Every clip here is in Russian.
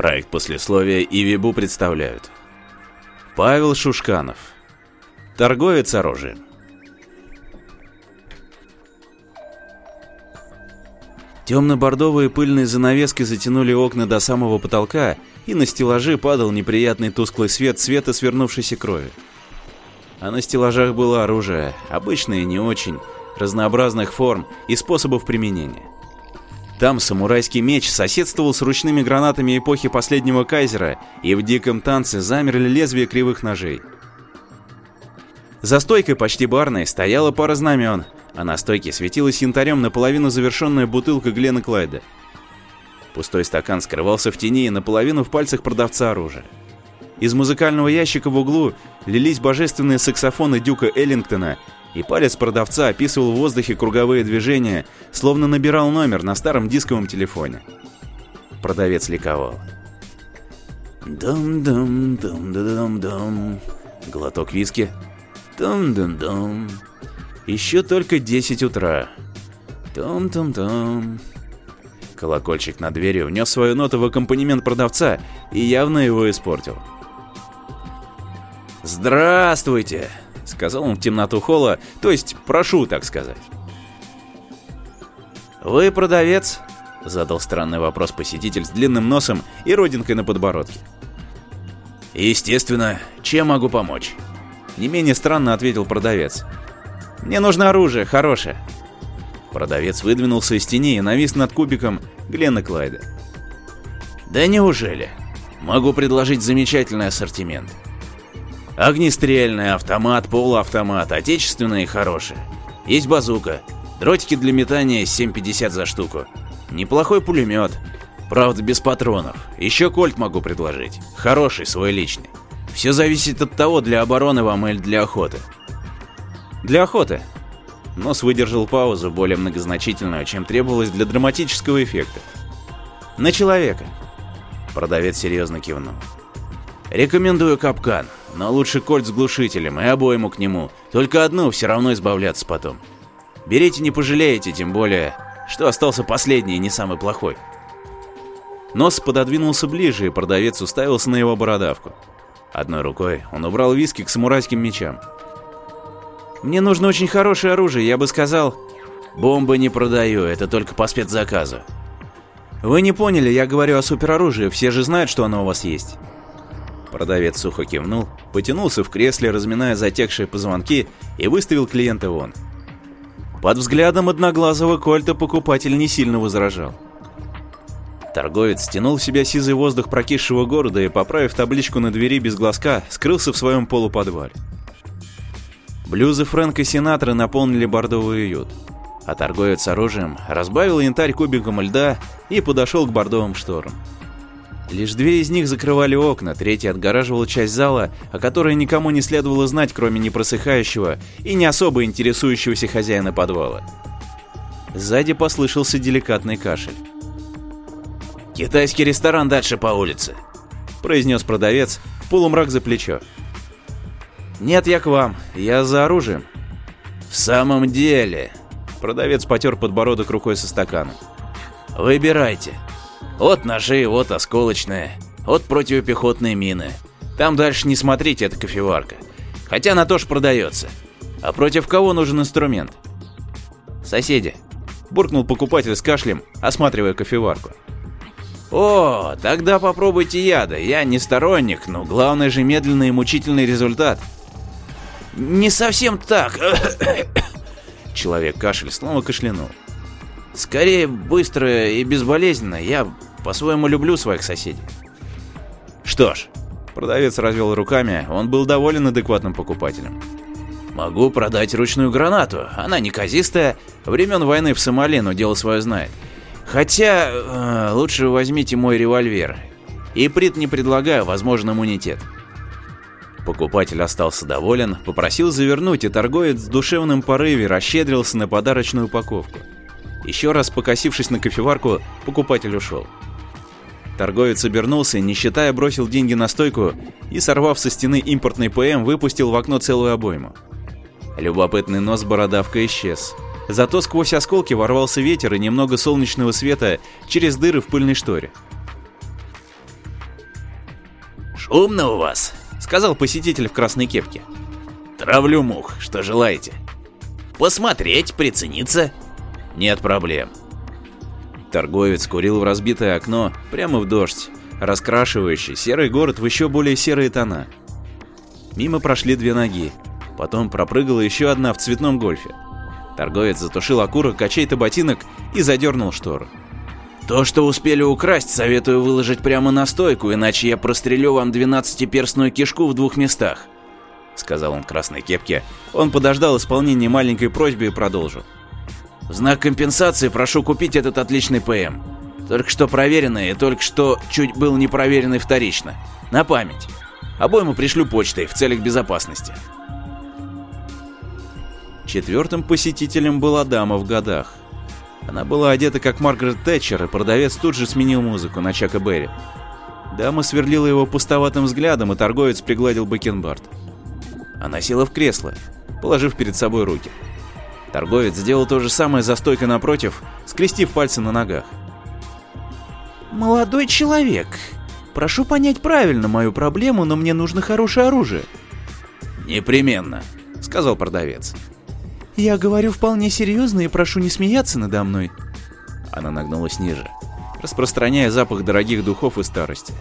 Проект послесловия и Вибу представляют. Павел Шушканов. Торговец оружием. Темно-бордовые пыльные занавески затянули окна до самого потолка, и на стеллажи падал неприятный тусклый свет цвета свернувшейся крови. А на стеллажах было оружие, обычное и не очень, разнообразных форм и способов применения. Там самурайский меч соседствовал с ручными гранатами эпохи последнего кайзера, и в диком танце замерли лезвия кривых ножей. За стойкой почти барной стояла пара знамен, а на стойке светилась янтарем наполовину завершенная бутылка Глена Клайда. Пустой стакан скрывался в тени и наполовину в пальцах продавца оружия. Из музыкального ящика в углу лились божественные саксофоны Дюка Эллингтона, и палец продавца описывал в воздухе круговые движения, словно набирал номер на старом дисковом телефоне. Продавец ликовал. Дум-дум-дум-дум-дум. Глоток виски. Дум-дум-дум. Еще только 10 утра. Том-том-том. Колокольчик на двери внес свою ноту в аккомпанемент продавца и явно его испортил. «Здравствуйте!» — сказал он в темноту холла, то есть прошу, так сказать. «Вы продавец?» — задал странный вопрос посетитель с длинным носом и родинкой на подбородке. «Естественно. Чем могу помочь?» Не менее странно ответил продавец. «Мне нужно оружие, хорошее». Продавец выдвинулся из тени и навис над кубиком Глена Клайда. «Да неужели? Могу предложить замечательный ассортимент. Огнестрельный, автомат, полуавтомат, отечественные хорошие. Есть базука, дротики для метания 7,50 за штуку. Неплохой пулемет, правда без патронов. Еще кольт могу предложить, хороший, свой личный. Все зависит от того, для обороны вам или для охоты. Для охоты. Нос выдержал паузу, более многозначительную, чем требовалось для драматического эффекта. На человека. Продавец серьезно кивнул. Рекомендую капкан, но лучше кольт с глушителем и обойму к нему. Только одну все равно избавляться потом. Берите, не пожалеете, тем более, что остался последний и не самый плохой. Нос пододвинулся ближе, и продавец уставился на его бородавку. Одной рукой он убрал виски к самурайским мечам. «Мне нужно очень хорошее оружие, я бы сказал...» «Бомбы не продаю, это только по спецзаказу». «Вы не поняли, я говорю о супероружии, все же знают, что оно у вас есть». Продавец сухо кивнул, потянулся в кресле, разминая затекшие позвонки, и выставил клиента вон. Под взглядом одноглазого кольта покупатель не сильно возражал. Торговец стянул в себя сизый воздух прокисшего города и, поправив табличку на двери без глазка, скрылся в своем полуподвале. Блюзы Фрэнка Синатра наполнили бордовый уют, а торговец оружием разбавил янтарь кубиком льда и подошел к бордовым шторам. Лишь две из них закрывали окна, третья отгораживала часть зала, о которой никому не следовало знать, кроме непросыхающего и не особо интересующегося хозяина подвала. Сзади послышался деликатный кашель. «Китайский ресторан дальше по улице», — произнес продавец, полумрак за плечо. «Нет, я к вам, я за оружием». «В самом деле...» Продавец потер подбородок рукой со стаканом. «Выбирайте. Вот ножи, вот осколочные, вот противопехотные мины. Там дальше не смотрите, это кофеварка. Хотя она тоже продается. А против кого нужен инструмент? Соседи. Буркнул покупатель с кашлем, осматривая кофеварку. О, тогда попробуйте яда. Я не сторонник, но главное же медленный и мучительный результат. Не совсем так. Человек кашель снова кашлянул. Скорее быстро и безболезненно. Я по-своему люблю своих соседей. Что ж, продавец развел руками, он был доволен адекватным покупателем. Могу продать ручную гранату, она неказистая, времен войны в Сомали, но дело свое знает. Хотя, э, лучше возьмите мой револьвер. И прит не предлагаю, возможно, иммунитет. Покупатель остался доволен, попросил завернуть, и торговец в душевном порыве расщедрился на подарочную упаковку. Еще раз покосившись на кофеварку, покупатель ушел. Торговец обернулся, не считая, бросил деньги на стойку и, сорвав со стены импортный ПМ, выпустил в окно целую обойму. Любопытный нос бородавка исчез. Зато сквозь осколки ворвался ветер и немного солнечного света через дыры в пыльной шторе. «Шумно у вас», — сказал посетитель в красной кепке. «Травлю мух, что желаете?» «Посмотреть, прицениться?» «Нет проблем». Торговец курил в разбитое окно прямо в дождь, раскрашивающий серый город в еще более серые тона. Мимо прошли две ноги, потом пропрыгала еще одна в цветном гольфе. Торговец затушил окурок от чей-то ботинок и задернул штору. То, что успели украсть, советую выложить прямо на стойку, иначе я прострелю вам двенадцатиперстную кишку в двух местах. Сказал он красной кепке. Он подождал исполнения маленькой просьбы и продолжил. В знак компенсации прошу купить этот отличный ПМ. Только что проверенный и только что чуть был не проверенный вторично. На память. Обойму пришлю почтой в целях безопасности. Четвертым посетителем была дама в годах. Она была одета как Маргарет Тэтчер, и продавец тут же сменил музыку на Чака Берри. Дама сверлила его пустоватым взглядом, и торговец пригладил бакенбард. Она села в кресло, положив перед собой руки. Торговец сделал то же самое за стойкой напротив, скрестив пальцы на ногах. «Молодой человек, прошу понять правильно мою проблему, но мне нужно хорошее оружие». «Непременно», — сказал продавец. «Я говорю вполне серьезно и прошу не смеяться надо мной». Она нагнулась ниже, распространяя запах дорогих духов и старости.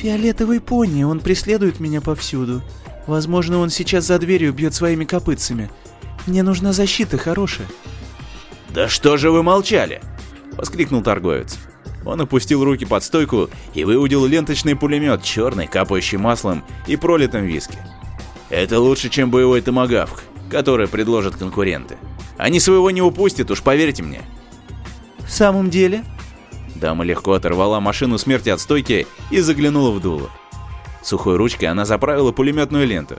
«Фиолетовый пони, он преследует меня повсюду. Возможно, он сейчас за дверью бьет своими копытцами. Мне нужна защита хорошая». «Да что же вы молчали?» — воскликнул торговец. Он опустил руки под стойку и выудил ленточный пулемет, черный, капающий маслом и пролитым виски. «Это лучше, чем боевой томагавк которые предложат конкуренты. Они своего не упустят, уж поверьте мне. В самом деле? Дама легко оторвала машину смерти от стойки и заглянула в дуло. Сухой ручкой она заправила пулеметную ленту.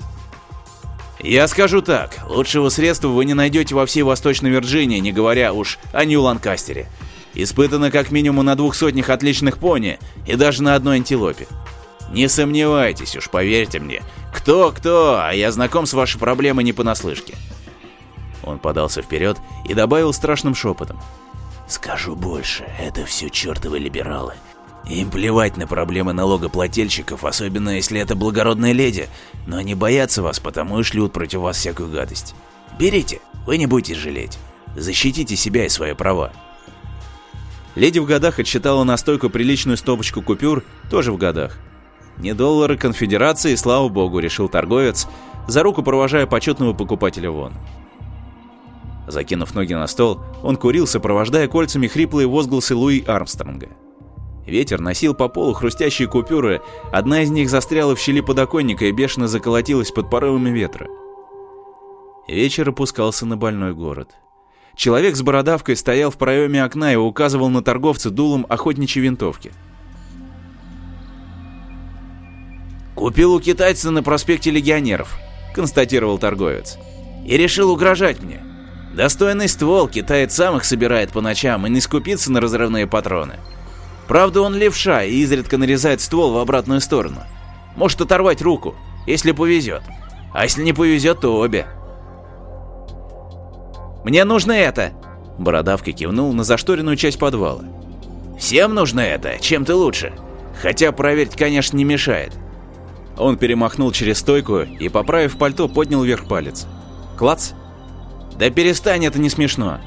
«Я скажу так, лучшего средства вы не найдете во всей Восточной Вирджинии, не говоря уж о Нью-Ланкастере. Испытано как минимум на двух сотнях отличных пони и даже на одной антилопе. Не сомневайтесь уж, поверьте мне. Кто-кто, а я знаком с вашей проблемой не понаслышке. Он подался вперед и добавил страшным шепотом. Скажу больше, это все чертовы либералы. Им плевать на проблемы налогоплательщиков, особенно если это благородная леди, но они боятся вас, потому и шлют против вас всякую гадость. Берите, вы не будете жалеть. Защитите себя и свои права. Леди в годах отсчитала на стойку приличную стопочку купюр, тоже в годах. Не доллары конфедерации, слава богу, решил торговец, за руку провожая почетного покупателя вон. Закинув ноги на стол, он курил, сопровождая кольцами хриплые возгласы Луи Армстронга. Ветер носил по полу хрустящие купюры, одна из них застряла в щели подоконника и бешено заколотилась под порывами ветра. Вечер опускался на больной город. Человек с бородавкой стоял в проеме окна и указывал на торговца дулом охотничьей винтовки. «Купил у китайца на проспекте Легионеров», — констатировал торговец. «И решил угрожать мне. Достойный ствол, китаец сам их собирает по ночам и не скупится на разрывные патроны. Правда, он левша и изредка нарезает ствол в обратную сторону. Может оторвать руку, если повезет. А если не повезет, то обе». «Мне нужно это!» Бородавка кивнул на зашторенную часть подвала. «Всем нужно это, чем ты лучше. Хотя проверить, конечно, не мешает. Он перемахнул через стойку и, поправив пальто, поднял вверх палец. Клац! Да перестань, это не смешно.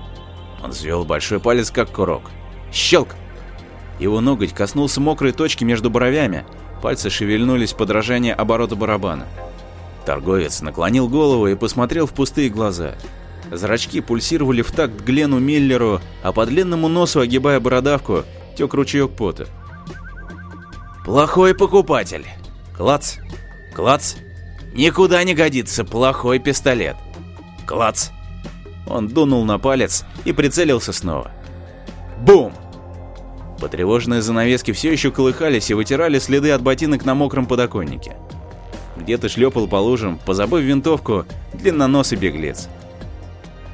Он взвел большой палец, как курок. Щелк! Его ноготь коснулся мокрой точки между бровями, пальцы шевельнулись в подражание оборота барабана. Торговец наклонил голову и посмотрел в пустые глаза. Зрачки пульсировали в такт Глену Миллеру, а по длинному носу, огибая бородавку, тек ручеек пота. «Плохой покупатель!» Клац. Клац. Никуда не годится плохой пистолет. Клац. Он дунул на палец и прицелился снова. Бум! Потревоженные занавески все еще колыхались и вытирали следы от ботинок на мокром подоконнике. Где-то шлепал по лужам, позабыв винтовку, длинноносый беглец.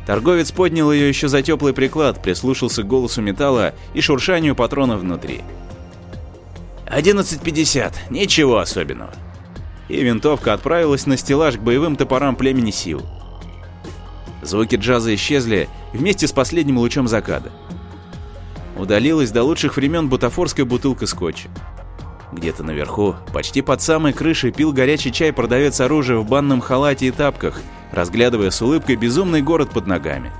Торговец поднял ее еще за теплый приклад, прислушался к голосу металла и шуршанию патронов внутри. 11.50, ничего особенного. И винтовка отправилась на стеллаж к боевым топорам племени Сил. Звуки джаза исчезли вместе с последним лучом заката. Удалилась до лучших времен бутафорская бутылка скотча. Где-то наверху, почти под самой крышей, пил горячий чай продавец оружия в банном халате и тапках, разглядывая с улыбкой безумный город под ногами.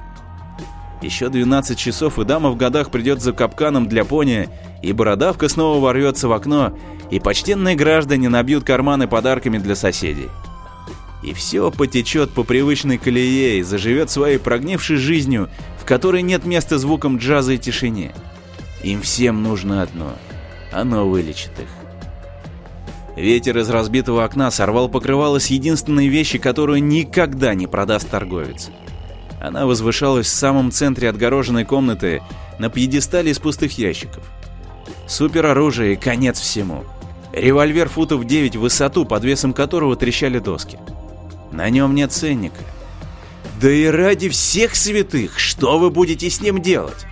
Еще 12 часов, и дама в годах придет за капканом для пони, и бородавка снова ворвется в окно, и почтенные граждане набьют карманы подарками для соседей. И все потечет по привычной колее и заживет своей прогнившей жизнью, в которой нет места звукам джаза и тишине. Им всем нужно одно. Оно вылечит их. Ветер из разбитого окна сорвал покрывало с единственной вещи, которую никогда не продаст торговец. Она возвышалась в самом центре отгороженной комнаты на пьедестале из пустых ящиков. Супероружие и конец всему. Револьвер футов 9 в высоту, под весом которого трещали доски. На нем нет ценника. Да и ради всех святых, что вы будете с ним делать?